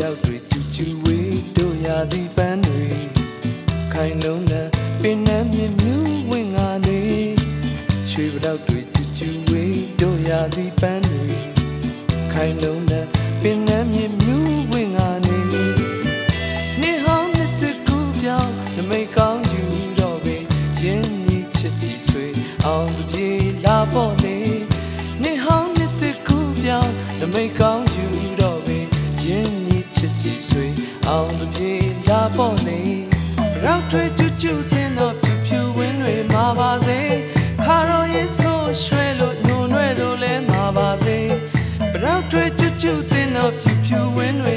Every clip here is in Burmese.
လောက်တွေကျူကျူဝေးတို့ရာသီပန်းတွေခိုင်လုံးနဲ့ပင်နှံမြင့်မြူးဝင်ငါနေရွှေပလောက်တွေကျူကျူဝေးတို့ရာသီပန်းတွေခိုင်လုံးနဲ့ပင်နှံမြ ရောက်ထွေးကျူးကျူးတင်တော့ဖြူဖြူဝင်းတွေမှာပါစေခါတော့ရင်ဆိုးရွှဲလို့ညွန်ရွဲလို့လဲမှာပါစေရောက်ထွေးကျူးကျူးတင်တော့ဖြူဖြူဝင်းတွေ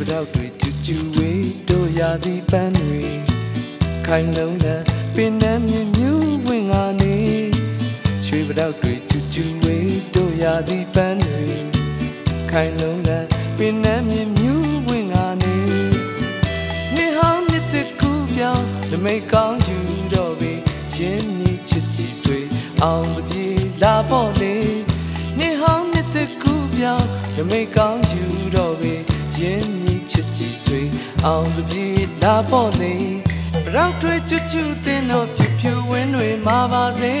ပတောက်တွေကျူကျူဝေးတို့ရာသီပန်းတွေခိုင်လုံးတဲ့ပင်နှံမြင့်မြူးဝင်ငါနေရွှေပတောက်တွေကျူကျူဝေးတို့ရာသီပန်းတွေခိုင်လုံးတဲ့ပင်နှံမြင့်မြူးဝင်ငါနေနေဟောင်းနှစ်တကူပြောင်းလမိတ်ကောင်းယူတော့ပြီရင်းမြစ်ချစ်ကြည်ဆွေအောင်တပြေလာဖို့လေနေဟောင်းနှစ်တကူပြောင်းလမိတ်ကောင်းယူတော့ပြီရင်းမြစ်ချစ် ကြည်ဆွေအောင်တပြေလာဖို့လေရောက်တွေချွတ်ချူတင်တော့ဖြူဖြူဝင်းတွေမှာပါစေ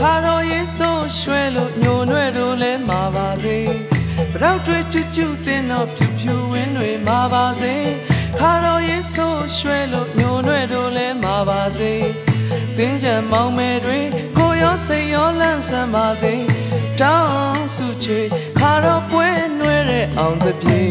ခါတော့ရင်ဆိုးရွှဲလို့ညိုနှဲ့တို့လဲမှာပါစေရောက်တွေချွတ်ချူတင်တော့ဖြူဖြူဝင်းတွေမှာပါစေခါတော့ရင်ဆိုးရွှဲလို့ညိုနှဲ့တို့လဲမှာပါစေတင်းကြံမောင်မယ်တွေကိုရောစိတ်ရောလန့်ဆန်းပါစေတောင်းစုချေခါတော့ပွဲနွဲတဲ့အောင်တပြေ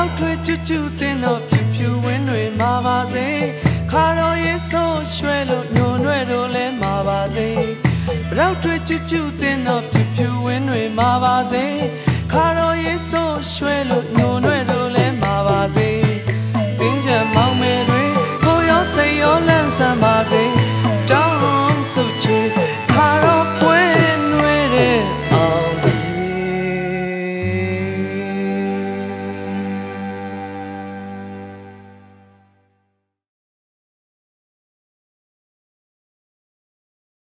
ရောက်ထွေးချူချူတင်တော့ဖြူဖြူဝင်းတွေမှာပါစေခါတော့ရင်ဆိုးရွှဲလို့ညွန်ရွဲတို့လဲမှာပါစေရောက်ထွေးချူချူတင်တော့ဖြူဖြူဝင်းတွေမှာပါစေခါတော့ရင်ဆိုးရွှဲလို့ညွန်ရွဲတို့လဲမှာပါစေတင်းကြမောင်မယ်တွေကိုရောစိတ်ရောလန့်ဆန်းပါစေတောင်းဆုချေ